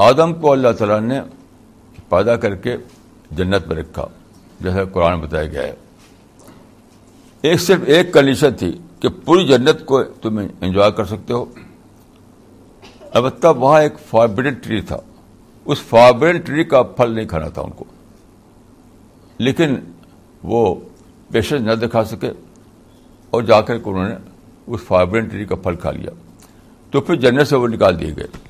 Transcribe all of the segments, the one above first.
آدم کو اللہ تعالیٰ نے پیدا کر کے جنت میں رکھا جیسا قرآن بتایا گیا ہے۔ ایک صرف ایک کنڈیشن تھی کہ پوری جنت کو تم انجوائے کر سکتے ہو۔ البتہ وہاں ایک فاربیڈن ٹری تھا۔ اس فاربیڈن ٹری کا پھل نہیں کھانا تھا ان کو۔ لیکن وہ پیشنس نہ دکھا سکے اور جا کر کے انہوں نے اس فاربیڈن ٹری کا پھل کھا لیا۔ تو پھر جنت سے وہ نکال دیے گئے۔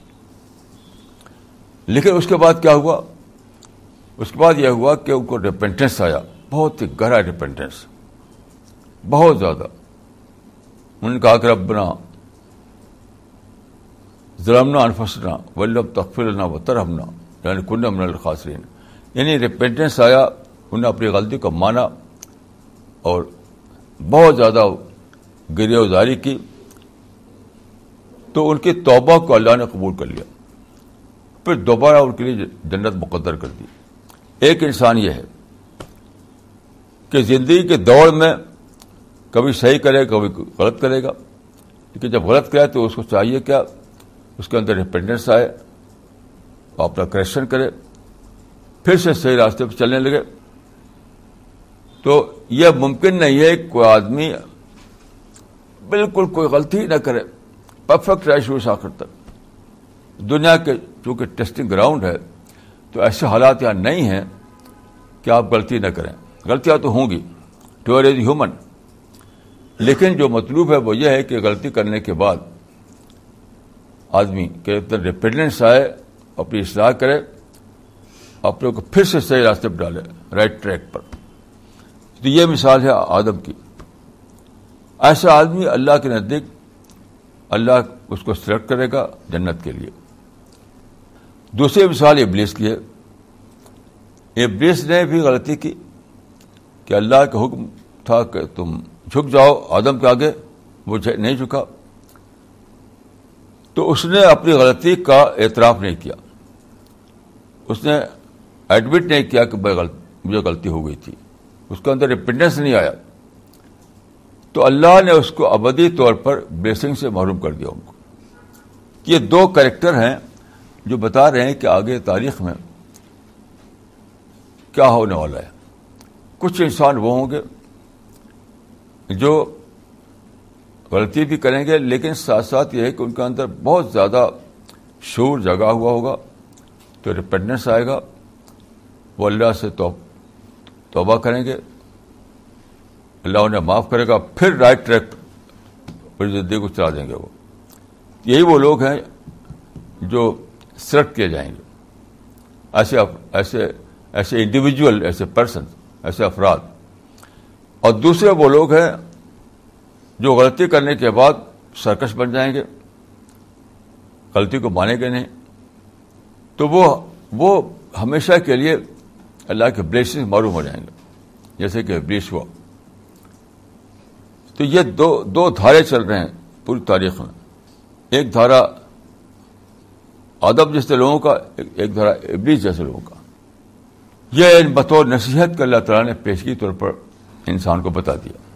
لیکن اس کے بعد کیا ہوا؟ اس کے بعد یہ ہوا کہ ان کو ریپینٹنس آیا۔ بہت ہی گہرا ریپینٹنس بہت زیادہ۔ انہوں نے کہا کہ ربنا ظلمنا انفسنا ولب تخفرنا و ترحمنا یعنی کن من الخاصرین یعنی ریپینٹنس آیا، انہوں نے اپنی غلطی کو مانا اور بہت زیادہ گریہ ازاری کی۔ تو ان کی توبہ کو اللہ نے قبول کر لیا۔ پھر دوبارہ ان کے لیے جنت مقدر کر دی۔ ایک انسان یہ ہے کہ زندگی کے دوڑ میں کبھی صحیح کرے، کبھی غلط کرے گا۔ لیکن جب غلط کرے تو اس کو چاہیے کیا اس کے اندر ڈپینڈنس آئے اپنا کریکشن کرے، پھر سے صحیح راستے پہ چلنے لگے۔ تو یہ ممکن نہیں ہے کہ کوئی آدمی بالکل کوئی غلطی نہ کرے، پرفیکٹ رہے شروع سے آخر تک۔ دنیا کے چونکہ ٹیسٹنگ گراؤنڈ ہے، تو ایسے حالات یہاں نہیں ہیں کہ آپ غلطی نہ کریں۔ غلطیاں تو ہوں گی۔ ٹو از ہیومن لیکن جو مطلوب ہے وہ یہ ہے کہ غلطی کرنے کے بعد آدمی کے اندر ڈپینڈنس آئے، اپنی اصلاح کرے، اپنے کو پھر سے صحیح راستے پہ ڈالے رائٹ ٹریک پر۔ تو یہ مثال ہے آدم کی۔ ایسا آدمی اللہ کے نزدیک اللہ اس کو سلیکٹ کرے گا جنت کے لیے۔ دوسری مثال ابلیس کی ہے۔ ابلیس نے بھی غلطی کی کہ اللہ کا حکم تھا کہ تم جھک جاؤ، آدم کے آگے، وہ نہیں جھکا۔ تو اس نے اپنی غلطی کا اعتراف نہیں کیا۔ اس نے ایڈمٹ نہیں کیا کہ مجھے غلطی ہو گئی تھی۔ اس کے اندر ریپینڈنس نہیں آیا۔ تو اللہ نے اس کو ابدی طور پر بلیسنگ سے محروم کر دیا ان کو۔ یہ دو کریکٹر ہیں۔ جو بتا رہے ہیں کہ آگے تاریخ میں کیا ہونے والا ہے۔ کچھ انسان وہ ہوں گے جو غلطی بھی کریں گے، لیکن ساتھ ساتھ یہ ہے کہ ان کے اندر بہت زیادہ شور جگا ہوا ہوگا، تو ریپینڈنس آئے گا۔ وہ اللہ سے توبہ کریں گے۔ اللہ انہیں معاف کرے گا، پھر رائٹ ٹریک پر زندگی کو چلا دیں گے وہ۔ یہی وہ لوگ ہیں جو سلیکٹ کیے جائیں گے۔ ایسے ایسے ایسے انڈیویجل ایسے پرسن ایسے افراد۔ اور دوسرے وہ لوگ ہیں جو غلطی کرنے کے بعد سرکش بن جائیں گے۔ غلطی کو مانیں گے نہیں۔ تو وہ وہ ہمیشہ کے لیے اللہ کے بلیسنگ معروم ہو جائیں گے۔ جیسے کہ بلیس ہوا۔ تو یہ دو دو دھارے چل رہے ہیں پوری تاریخ میں۔ ایک دھارا ادب جیسے لوگوں کا، ایک دھرا ابلیس جیسے لوگوں کا۔ یہ بطور نصیحت کا اللہ تعالیٰ نے پیشگی طور پر انسان کو بتا دیا۔